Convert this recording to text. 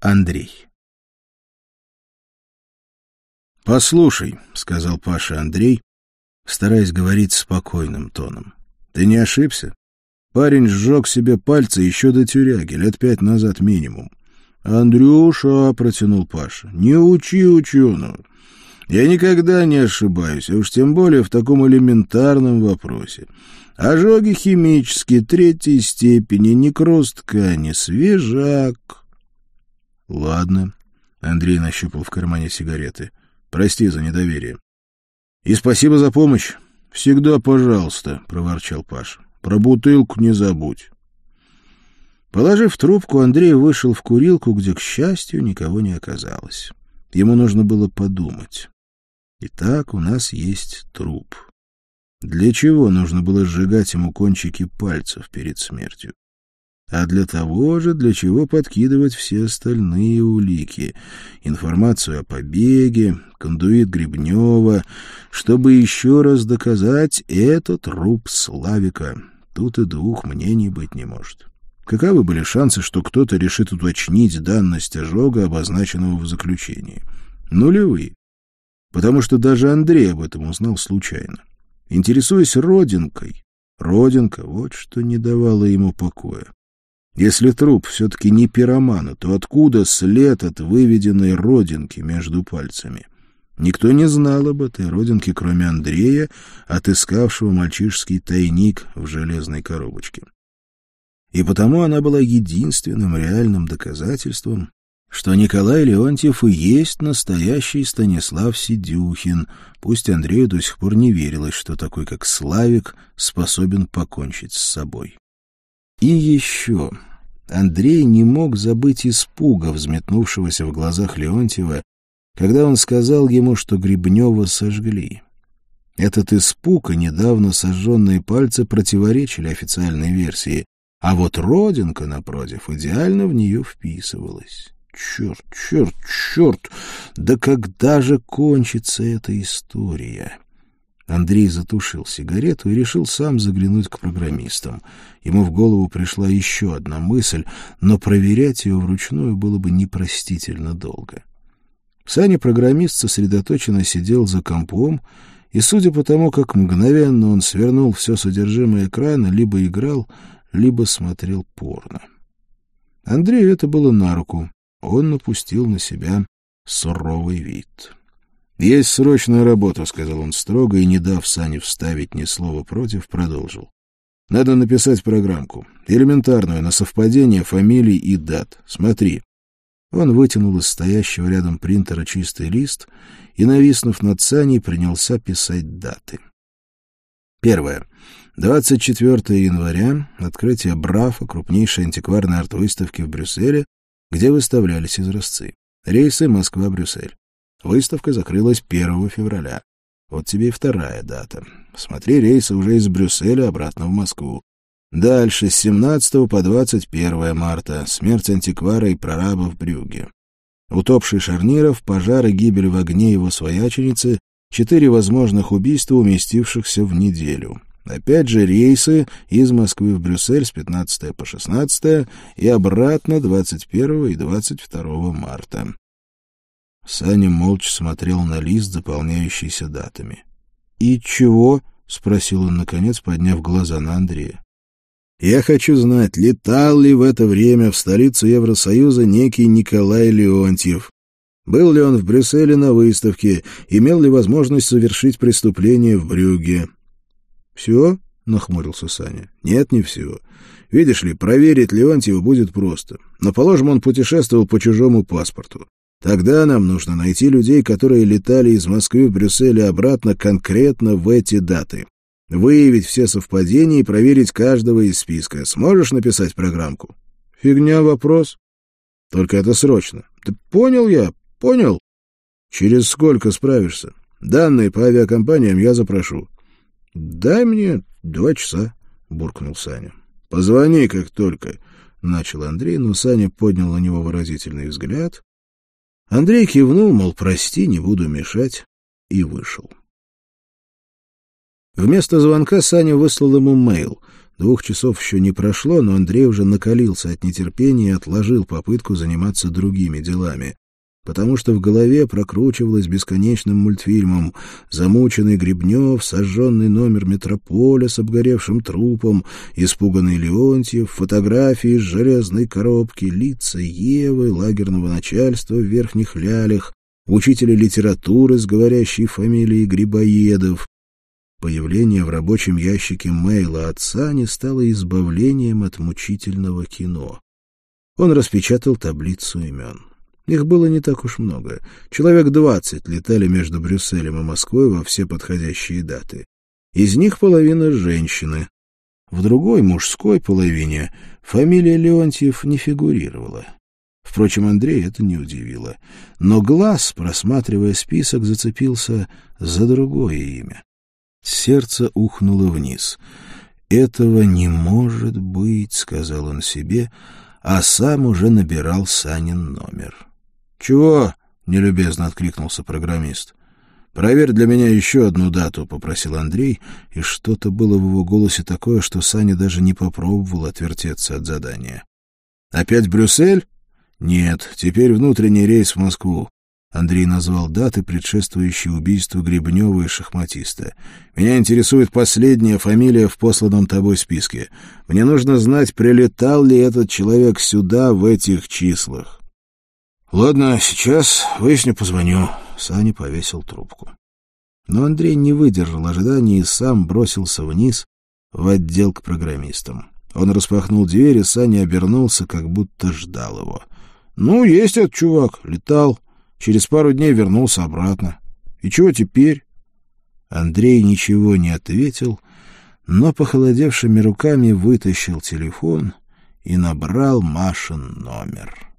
Андрей. «Послушай», — сказал Паша Андрей, стараясь говорить спокойным тоном. «Ты не ошибся? Парень сжег себе пальцы еще до тюряги, лет пять назад минимум. «Андрюша», — протянул Паша, — «не учи ученого. Я никогда не ошибаюсь, а уж тем более в таком элементарном вопросе. Ожоги химические, третьей степени, некроз ткани, свежак». «Ладно», — Андрей нащупал в кармане сигареты. «Прости за недоверие». «И спасибо за помощь. Всегда пожалуйста», — проворчал Паша. «Про бутылку не забудь». Положив трубку, Андрей вышел в курилку, где, к счастью, никого не оказалось. Ему нужно было подумать. Итак, у нас есть труп. Для чего нужно было сжигать ему кончики пальцев перед смертью? А для того же, для чего подкидывать все остальные улики. Информацию о побеге, кондуит Гребнева, чтобы еще раз доказать, это труп Славика. Тут и двух мнений быть не может. Каковы были шансы, что кто-то решит уточнить данность ожога, обозначенного в заключении? Нулевые. Потому что даже Андрей об этом узнал случайно. Интересуясь родинкой, родинка вот что не давало ему покоя. Если труп все-таки не пиромана, то откуда след от выведенной родинки между пальцами? Никто не знал об этой родинке, кроме Андрея, отыскавшего мальчишский тайник в железной коробочке и потому она была единственным реальным доказательством, что Николай Леонтьев и есть настоящий Станислав Сидюхин, пусть Андрею до сих пор не верилось, что такой, как Славик, способен покончить с собой. И еще Андрей не мог забыть испуга, взметнувшегося в глазах Леонтьева, когда он сказал ему, что Гребнева сожгли. Этот испуг и недавно сожженные пальцы противоречили официальной версии, а вот родинка, напротив, идеально в нее вписывалась. Черт, черт, черт! Да когда же кончится эта история? Андрей затушил сигарету и решил сам заглянуть к программистам. Ему в голову пришла еще одна мысль, но проверять ее вручную было бы непростительно долго. Саня-программист сосредоточенно сидел за компом, и, судя по тому, как мгновенно он свернул все содержимое экрана, либо играл, либо смотрел порно. Андрею это было на руку. Он напустил на себя суровый вид. «Есть срочная работа», — сказал он строго, и, не дав Сане вставить ни слова против, продолжил. «Надо написать программку. Элементарную, на совпадение фамилий и дат. Смотри». Он вытянул из стоящего рядом принтера чистый лист и, нависнув над Саней, принялся писать даты. Первое. 24 января — открытие Брафа, крупнейшей антикварной арт-выставки в Брюсселе, где выставлялись изразцы. Рейсы Москва-Брюссель. Выставка закрылась 1 февраля. Вот тебе и вторая дата. Смотри рейсы уже из Брюсселя обратно в Москву. Дальше, с 17 по 21 марта, смерть антиквара и прораба в Брюге. Утопший Шарниров, пожар и гибель в огне его свояченицы, четыре возможных убийства, уместившихся в неделю. Опять же рейсы из Москвы в Брюссель с 15 по 16 и обратно 21 и 22 марта. Саня молча смотрел на лист, заполняющийся датами. «И чего?» — спросил он, наконец, подняв глаза на Андрея. «Я хочу знать, летал ли в это время в столицу Евросоюза некий Николай Леонтьев? Был ли он в Брюсселе на выставке? Имел ли возможность совершить преступление в Брюгге?» «Все?» — нахмурился Саня. «Нет, не все. Видишь ли, проверить Леонтьева будет просто. Но, положим, он путешествовал по чужому паспорту. Тогда нам нужно найти людей, которые летали из Москвы в Брюссель и обратно конкретно в эти даты. Выявить все совпадения и проверить каждого из списка. Сможешь написать программку? Фигня вопрос. Только это срочно. Ты понял я? Понял? Через сколько справишься? Данные по авиакомпаниям я запрошу. — Дай мне два часа, — буркнул Саня. — Позвони, как только, — начал Андрей, но Саня поднял на него выразительный взгляд. Андрей кивнул, мол, прости, не буду мешать, и вышел. Вместо звонка Саня выслал ему мейл. Двух часов еще не прошло, но Андрей уже накалился от нетерпения и отложил попытку заниматься другими делами потому что в голове прокручивалось бесконечным мультфильмом замученный Гребнев, сожженный номер метрополя с обгоревшим трупом, испуганный Леонтьев, фотографии из железной коробки, лица Евы, лагерного начальства в верхних лялях, учителя литературы с говорящей фамилией Грибоедов. Появление в рабочем ящике мейла отца не стало избавлением от мучительного кино. Он распечатал таблицу имен. Их было не так уж много. Человек двадцать летали между Брюсселем и Москвой во все подходящие даты. Из них половина — женщины. В другой, мужской половине, фамилия Леонтьев не фигурировала. Впрочем, Андрей это не удивило. Но глаз, просматривая список, зацепился за другое имя. Сердце ухнуло вниз. «Этого не может быть», — сказал он себе, а сам уже набирал Санин номер. «Чего?» — нелюбезно откликнулся программист. «Проверь для меня еще одну дату», — попросил Андрей, и что-то было в его голосе такое, что Саня даже не попробовал отвертеться от задания. «Опять Брюссель?» «Нет, теперь внутренний рейс в Москву». Андрей назвал даты, предшествующие убийству Гребнева и шахматиста. «Меня интересует последняя фамилия в посланном тобой списке. Мне нужно знать, прилетал ли этот человек сюда в этих числах». «Ладно, сейчас выясню, позвоню». Саня повесил трубку. Но Андрей не выдержал ожидания и сам бросился вниз в отдел к программистам. Он распахнул дверь, и Саня обернулся, как будто ждал его. «Ну, есть этот чувак, летал. Через пару дней вернулся обратно. И чего теперь?» Андрей ничего не ответил, но похолодевшими руками вытащил телефон и набрал Машин номер.